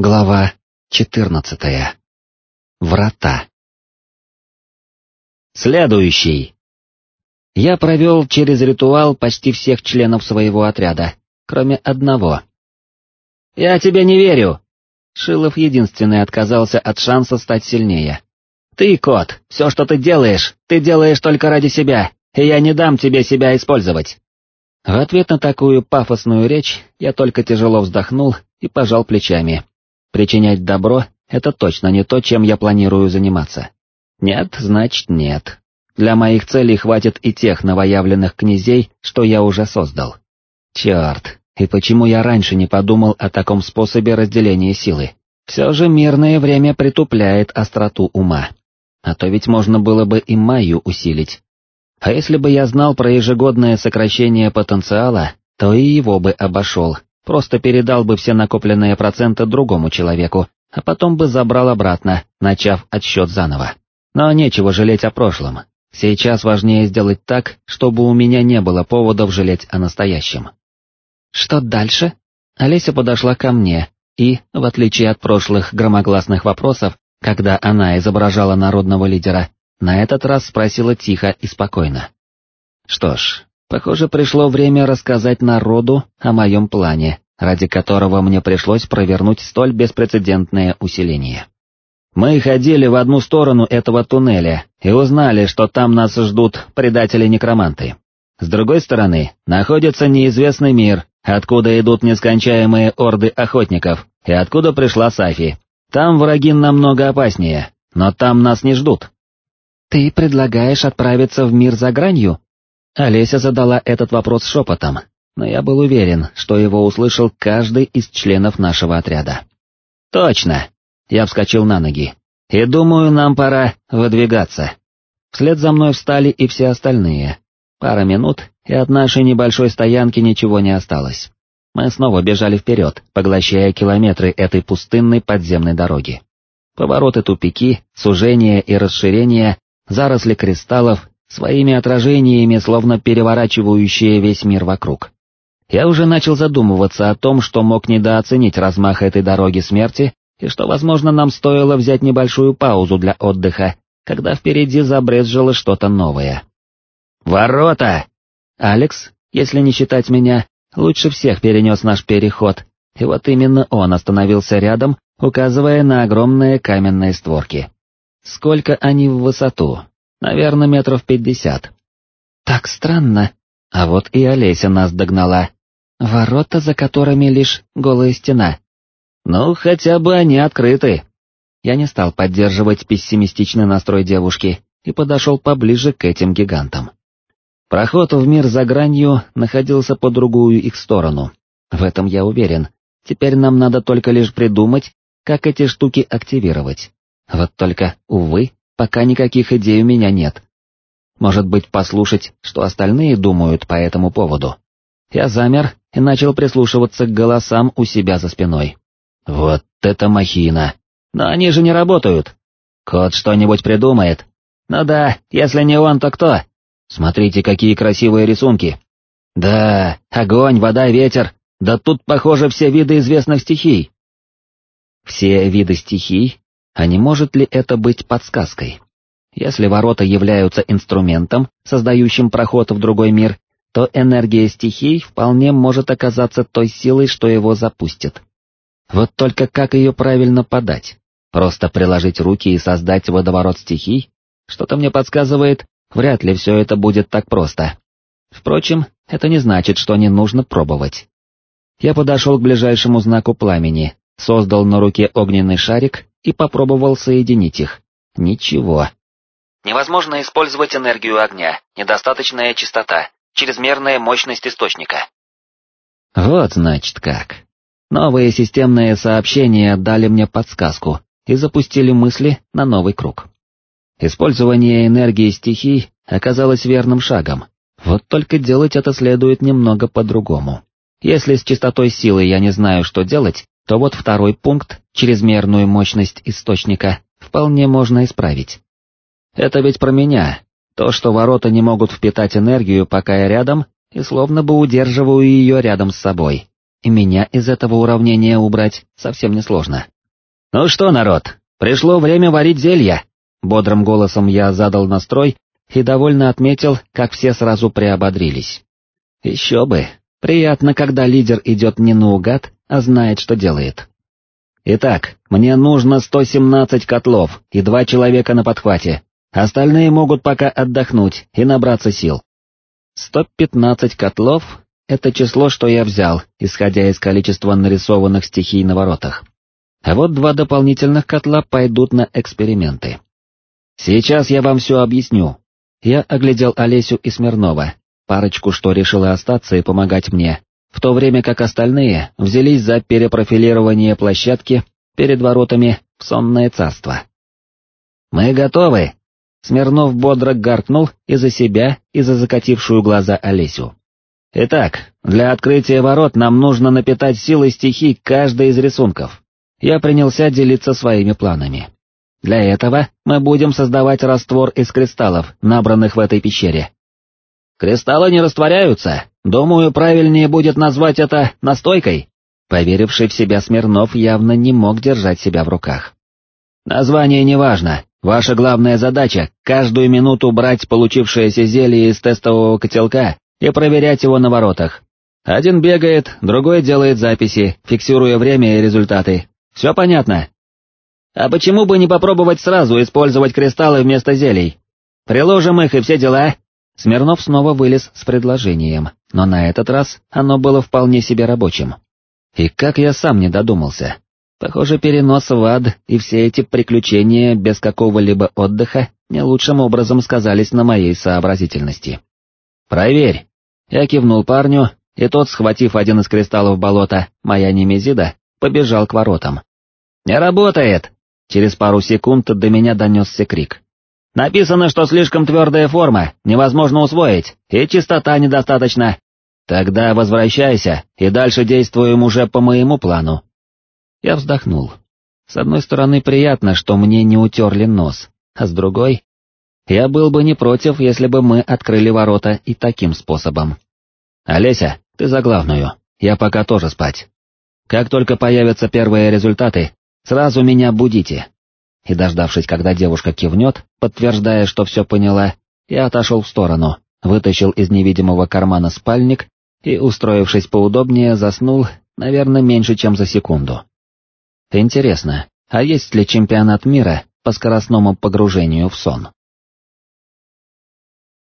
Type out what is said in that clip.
Глава четырнадцатая. Врата. Следующий. Я провел через ритуал почти всех членов своего отряда, кроме одного. «Я тебе не верю!» Шилов единственный отказался от шанса стать сильнее. «Ты, кот, все, что ты делаешь, ты делаешь только ради себя, и я не дам тебе себя использовать!» В ответ на такую пафосную речь я только тяжело вздохнул и пожал плечами, Причинять добро — это точно не то, чем я планирую заниматься. Нет, значит нет. Для моих целей хватит и тех новоявленных князей, что я уже создал. Черт, и почему я раньше не подумал о таком способе разделения силы? Все же мирное время притупляет остроту ума. А то ведь можно было бы и Майю усилить. А если бы я знал про ежегодное сокращение потенциала, то и его бы обошел, просто передал бы все накопленные проценты другому человеку, а потом бы забрал обратно, начав отсчет заново. Но нечего жалеть о прошлом. Сейчас важнее сделать так, чтобы у меня не было поводов жалеть о настоящем. Что дальше? Олеся подошла ко мне и, в отличие от прошлых громогласных вопросов, когда она изображала народного лидера, на этот раз спросила тихо и спокойно. Что ж, Похоже, пришло время рассказать народу о моем плане, ради которого мне пришлось провернуть столь беспрецедентное усиление. Мы ходили в одну сторону этого туннеля и узнали, что там нас ждут предатели-некроманты. С другой стороны, находится неизвестный мир, откуда идут нескончаемые орды охотников, и откуда пришла Сафи. Там враги намного опаснее, но там нас не ждут. «Ты предлагаешь отправиться в мир за гранью?» Олеся задала этот вопрос шепотом, но я был уверен, что его услышал каждый из членов нашего отряда. «Точно!» Я вскочил на ноги. «И думаю, нам пора выдвигаться». Вслед за мной встали и все остальные. Пара минут, и от нашей небольшой стоянки ничего не осталось. Мы снова бежали вперед, поглощая километры этой пустынной подземной дороги. Повороты тупики, сужения и расширения, заросли кристаллов, своими отражениями, словно переворачивающие весь мир вокруг. Я уже начал задумываться о том, что мог недооценить размах этой дороги смерти, и что, возможно, нам стоило взять небольшую паузу для отдыха, когда впереди забрезжило что-то новое. «Ворота!» Алекс, если не считать меня, лучше всех перенес наш переход, и вот именно он остановился рядом, указывая на огромные каменные створки. Сколько они в высоту, Наверное, метров пятьдесят. Так странно. А вот и Олеся нас догнала. Ворота, за которыми лишь голая стена. Ну, хотя бы они открыты. Я не стал поддерживать пессимистичный настрой девушки и подошел поближе к этим гигантам. Проход в мир за гранью находился по другую их сторону. В этом я уверен. Теперь нам надо только лишь придумать, как эти штуки активировать. Вот только, увы, пока никаких идей у меня нет. Может быть, послушать, что остальные думают по этому поводу. Я замер и начал прислушиваться к голосам у себя за спиной. Вот это махина! Но они же не работают. Кот что-нибудь придумает. Ну да, если не он, то кто? Смотрите, какие красивые рисунки. Да, огонь, вода, ветер. Да тут, похоже, все виды известных стихий. Все виды стихий? А не может ли это быть подсказкой? Если ворота являются инструментом, создающим проход в другой мир, то энергия стихий вполне может оказаться той силой, что его запустит. Вот только как ее правильно подать? Просто приложить руки и создать водоворот стихий? Что-то мне подсказывает, вряд ли все это будет так просто. Впрочем, это не значит, что не нужно пробовать. Я подошел к ближайшему знаку пламени, создал на руке огненный шарик и попробовал соединить их. Ничего. Невозможно использовать энергию огня, недостаточная частота, чрезмерная мощность источника. Вот значит как. Новые системные сообщения дали мне подсказку и запустили мысли на новый круг. Использование энергии стихий оказалось верным шагом, вот только делать это следует немного по-другому. Если с частотой силы я не знаю, что делать, то вот второй пункт, чрезмерную мощность источника, вполне можно исправить. Это ведь про меня, то, что ворота не могут впитать энергию, пока я рядом, и словно бы удерживаю ее рядом с собой. и меня из этого уравнения убрать совсем несложно. «Ну что, народ, пришло время варить зелья!» Бодрым голосом я задал настрой и довольно отметил, как все сразу приободрились. Еще бы, приятно, когда лидер идет не наугад, а знает, что делает. Итак, мне нужно 117 котлов и два человека на подхвате, остальные могут пока отдохнуть и набраться сил. 115 котлов — это число, что я взял, исходя из количества нарисованных стихий на воротах. А вот два дополнительных котла пойдут на эксперименты. Сейчас я вам все объясню. Я оглядел Олесю и Смирнова, парочку, что решила остаться и помогать мне, в то время как остальные взялись за перепрофилирование площадки перед воротами в сонное царство. «Мы готовы!» Смирнов бодро гаркнул и за себя, и за закатившую глаза Олесю. «Итак, для открытия ворот нам нужно напитать силой стихий каждый из рисунков. Я принялся делиться своими планами. Для этого мы будем создавать раствор из кристаллов, набранных в этой пещере. Кристаллы не растворяются, думаю, правильнее будет назвать это настойкой. Поверивший в себя Смирнов явно не мог держать себя в руках. Название не важно, ваша главная задача — каждую минуту брать получившееся зелье из тестового котелка и проверять его на воротах. Один бегает, другой делает записи, фиксируя время и результаты. Все понятно? А почему бы не попробовать сразу использовать кристаллы вместо зелий? Приложим их и все дела, Смирнов снова вылез с предложением, но на этот раз оно было вполне себе рабочим. И как я сам не додумался. Похоже, перенос в ад и все эти приключения без какого-либо отдыха не лучшим образом сказались на моей сообразительности. «Проверь!» Я кивнул парню, и тот, схватив один из кристаллов болота, моя немезида, побежал к воротам. «Не работает!» Через пару секунд до меня донесся крик. Написано, что слишком твердая форма, невозможно усвоить, и чистота недостаточно. Тогда возвращайся, и дальше действуем уже по моему плану. Я вздохнул. С одной стороны, приятно, что мне не утерли нос, а с другой... Я был бы не против, если бы мы открыли ворота и таким способом. Олеся, ты за главную, я пока тоже спать. Как только появятся первые результаты, сразу меня будите, и, дождавшись, когда девушка кивнет, подтверждая, что все поняла, я отошел в сторону, вытащил из невидимого кармана спальник и, устроившись поудобнее, заснул, наверное, меньше, чем за секунду. Интересно, а есть ли чемпионат мира по скоростному погружению в сон?